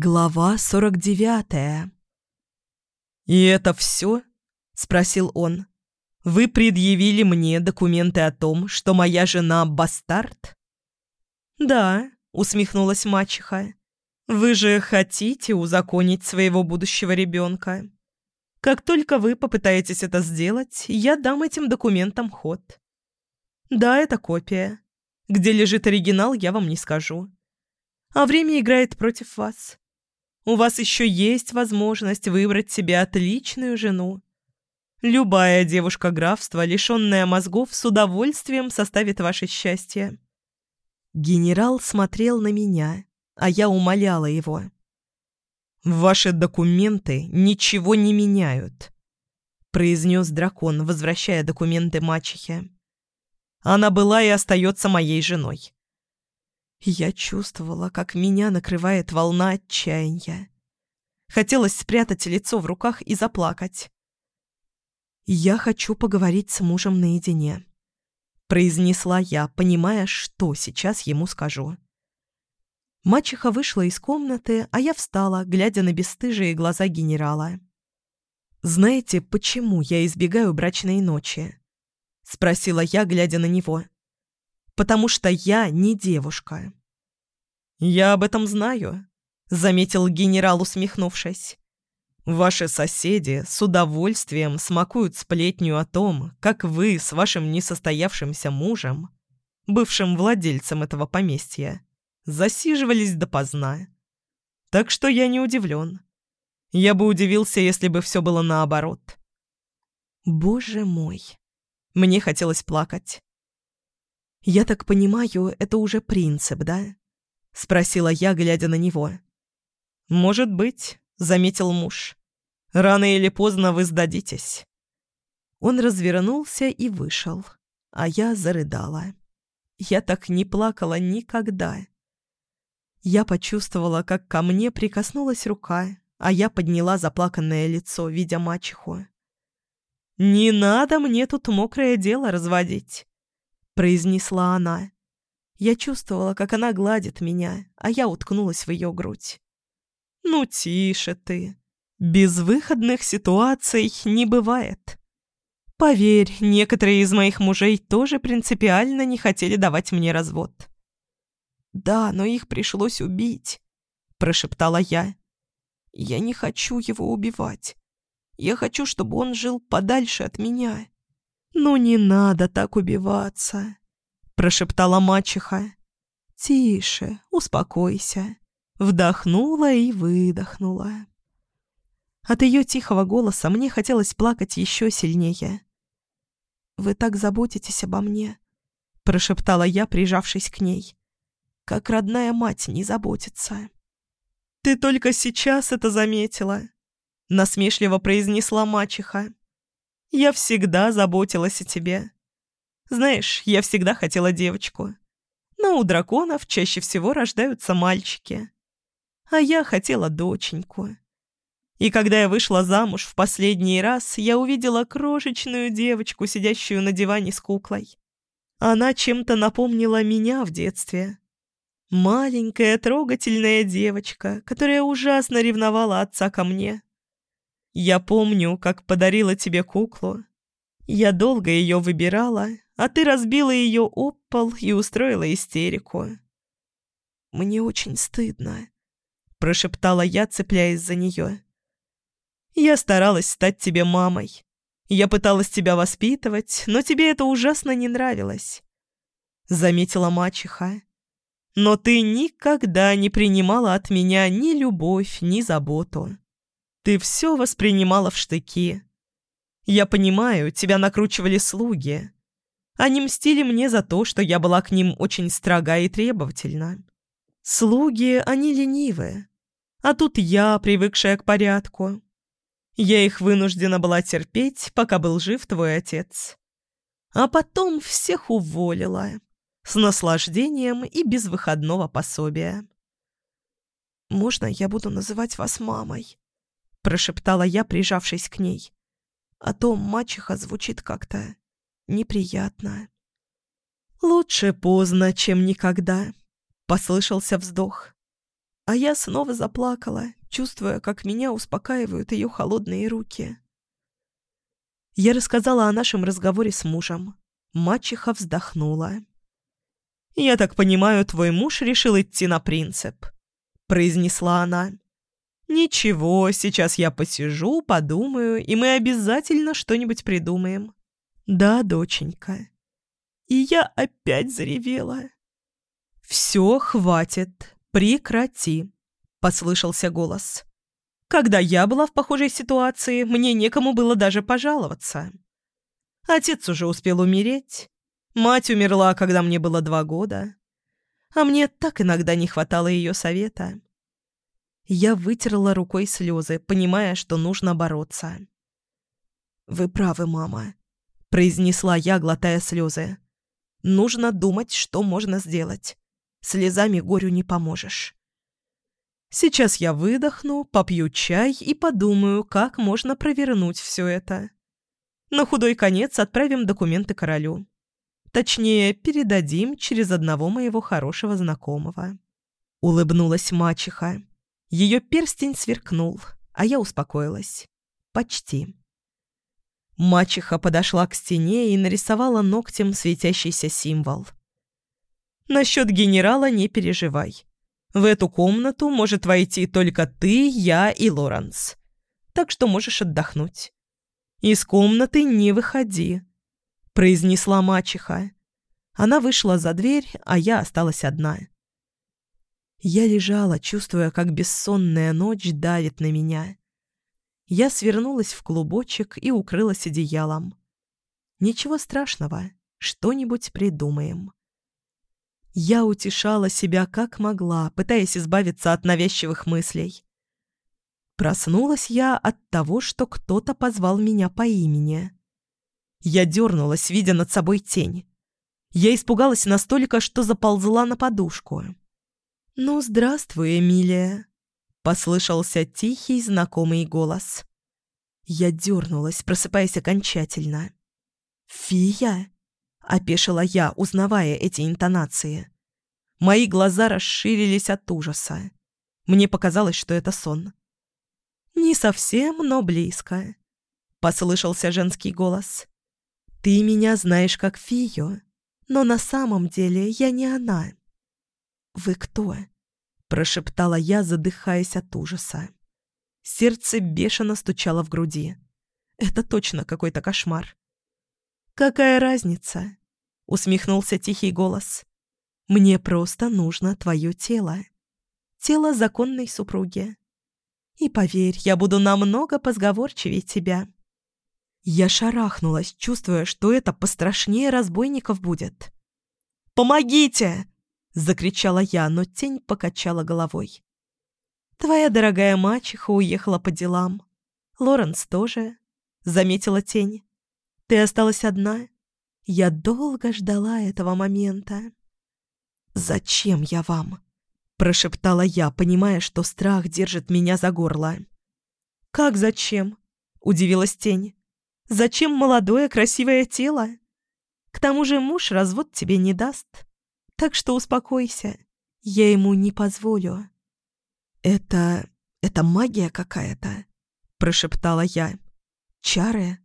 Глава сорок девятая. «И это все?» — спросил он. «Вы предъявили мне документы о том, что моя жена — бастард?» «Да», — усмехнулась мачеха. «Вы же хотите узаконить своего будущего ребенка. Как только вы попытаетесь это сделать, я дам этим документам ход. Да, это копия. Где лежит оригинал, я вам не скажу а время играет против вас. У вас еще есть возможность выбрать себе отличную жену. Любая девушка графства, лишенная мозгов, с удовольствием составит ваше счастье». Генерал смотрел на меня, а я умоляла его. «Ваши документы ничего не меняют», — произнес дракон, возвращая документы мачехе. «Она была и остается моей женой. Я чувствовала, как меня накрывает волна отчаяния. Хотелось спрятать лицо в руках и заплакать. «Я хочу поговорить с мужем наедине», — произнесла я, понимая, что сейчас ему скажу. Мачеха вышла из комнаты, а я встала, глядя на бесстыжие глаза генерала. «Знаете, почему я избегаю брачной ночи?» — спросила я, глядя на него потому что я не девушка». «Я об этом знаю», — заметил генерал, усмехнувшись. «Ваши соседи с удовольствием смакуют сплетню о том, как вы с вашим несостоявшимся мужем, бывшим владельцем этого поместья, засиживались допоздна. Так что я не удивлен. Я бы удивился, если бы все было наоборот». «Боже мой!» Мне хотелось плакать. «Я так понимаю, это уже принцип, да?» — спросила я, глядя на него. «Может быть», — заметил муж. «Рано или поздно вы сдадитесь». Он развернулся и вышел, а я зарыдала. Я так не плакала никогда. Я почувствовала, как ко мне прикоснулась рука, а я подняла заплаканное лицо, видя мачеху. «Не надо мне тут мокрое дело разводить произнесла она. Я чувствовала, как она гладит меня, а я уткнулась в ее грудь. «Ну, тише ты. Безвыходных ситуаций не бывает. Поверь, некоторые из моих мужей тоже принципиально не хотели давать мне развод». «Да, но их пришлось убить», — прошептала я. «Я не хочу его убивать. Я хочу, чтобы он жил подальше от меня». «Ну не надо так убиваться», — прошептала мачеха. «Тише, успокойся». Вдохнула и выдохнула. От ее тихого голоса мне хотелось плакать еще сильнее. «Вы так заботитесь обо мне», — прошептала я, прижавшись к ней. «Как родная мать не заботится». «Ты только сейчас это заметила», — насмешливо произнесла мачеха. Я всегда заботилась о тебе. Знаешь, я всегда хотела девочку. Но у драконов чаще всего рождаются мальчики. А я хотела доченьку. И когда я вышла замуж в последний раз, я увидела крошечную девочку, сидящую на диване с куклой. Она чем-то напомнила меня в детстве. Маленькая трогательная девочка, которая ужасно ревновала отца ко мне. Я помню, как подарила тебе куклу. Я долго ее выбирала, а ты разбила ее об пол и устроила истерику. Мне очень стыдно, прошептала я, цепляясь за нее. Я старалась стать тебе мамой. Я пыталась тебя воспитывать, но тебе это ужасно не нравилось. Заметила мачеха. Но ты никогда не принимала от меня ни любовь, ни заботу. Ты все воспринимала в штыки. Я понимаю, тебя накручивали слуги. Они мстили мне за то, что я была к ним очень строга и требовательна. Слуги, они ленивые. А тут я, привыкшая к порядку. Я их вынуждена была терпеть, пока был жив твой отец. А потом всех уволила. С наслаждением и без выходного пособия. «Можно я буду называть вас мамой?» — прошептала я, прижавшись к ней. «А то мачеха звучит как-то неприятно». «Лучше поздно, чем никогда», — послышался вздох. А я снова заплакала, чувствуя, как меня успокаивают ее холодные руки. Я рассказала о нашем разговоре с мужем. Мачеха вздохнула. «Я так понимаю, твой муж решил идти на принцип», — произнесла она. «Ничего, сейчас я посижу, подумаю, и мы обязательно что-нибудь придумаем». «Да, доченька». И я опять заревела. «Все, хватит, прекрати», — послышался голос. «Когда я была в похожей ситуации, мне некому было даже пожаловаться. Отец уже успел умереть, мать умерла, когда мне было два года, а мне так иногда не хватало ее совета». Я вытерла рукой слезы, понимая, что нужно бороться. «Вы правы, мама», — произнесла я, глотая слезы. «Нужно думать, что можно сделать. Слезами горю не поможешь». Сейчас я выдохну, попью чай и подумаю, как можно провернуть все это. На худой конец отправим документы королю. Точнее, передадим через одного моего хорошего знакомого. Улыбнулась мачеха. Ее перстень сверкнул, а я успокоилась. Почти. Мачеха подошла к стене и нарисовала ногтем светящийся символ. «Насчет генерала не переживай. В эту комнату может войти только ты, я и Лоренс. Так что можешь отдохнуть. Из комнаты не выходи», — произнесла мачеха. Она вышла за дверь, а я осталась одна. Я лежала, чувствуя, как бессонная ночь давит на меня. Я свернулась в клубочек и укрылась одеялом. Ничего страшного, что-нибудь придумаем. Я утешала себя как могла, пытаясь избавиться от навязчивых мыслей. Проснулась я от того, что кто-то позвал меня по имени. Я дернулась, видя над собой тень. Я испугалась настолько, что заползла на подушку. «Ну, здравствуй, Эмилия», — послышался тихий, знакомый голос. Я дернулась, просыпаясь окончательно. «Фия?» — опешила я, узнавая эти интонации. Мои глаза расширились от ужаса. Мне показалось, что это сон. «Не совсем, но близко», — послышался женский голос. «Ты меня знаешь как фию, но на самом деле я не она». «Вы кто?» – прошептала я, задыхаясь от ужаса. Сердце бешено стучало в груди. Это точно какой-то кошмар. «Какая разница?» — усмехнулся тихий голос. «Мне просто нужно твое тело. Тело законной супруги. И поверь, я буду намного позговорчивее тебя». Я шарахнулась, чувствуя, что это пострашнее разбойников будет. «Помогите!» Закричала я, но тень покачала головой. «Твоя дорогая мачеха уехала по делам. Лоренс тоже», — заметила тень. «Ты осталась одна. Я долго ждала этого момента». «Зачем я вам?» — прошептала я, понимая, что страх держит меня за горло. «Как зачем?» — удивилась тень. «Зачем молодое красивое тело? К тому же муж развод тебе не даст». Так что успокойся. Я ему не позволю». «Это... это магия какая-то?» — прошептала я. «Чары?»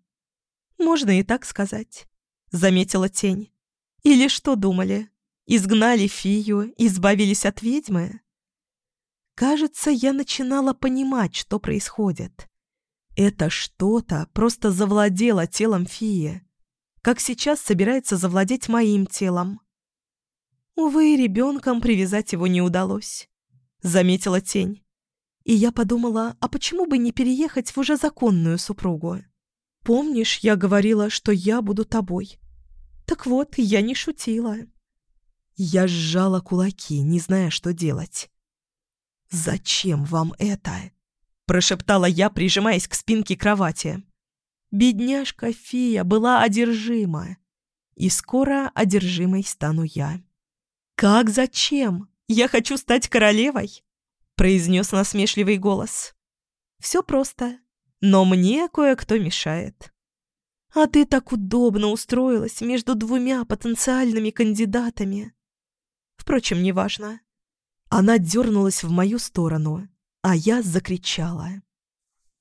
«Можно и так сказать», — заметила тень. «Или что думали? Изгнали фию, избавились от ведьмы?» Кажется, я начинала понимать, что происходит. Это что-то просто завладело телом фии, как сейчас собирается завладеть моим телом. Увы, ребенком привязать его не удалось, заметила тень. И я подумала, а почему бы не переехать в уже законную супругу? Помнишь, я говорила, что я буду тобой? Так вот, я не шутила. Я сжала кулаки, не зная, что делать. «Зачем вам это?» – прошептала я, прижимаясь к спинке кровати. Бедняжка Фия была одержима, и скоро одержимой стану я. «Как зачем? Я хочу стать королевой!» — произнес насмешливый голос. «Все просто, но мне кое-кто мешает». «А ты так удобно устроилась между двумя потенциальными кандидатами». Впрочем, неважно. Она дернулась в мою сторону, а я закричала.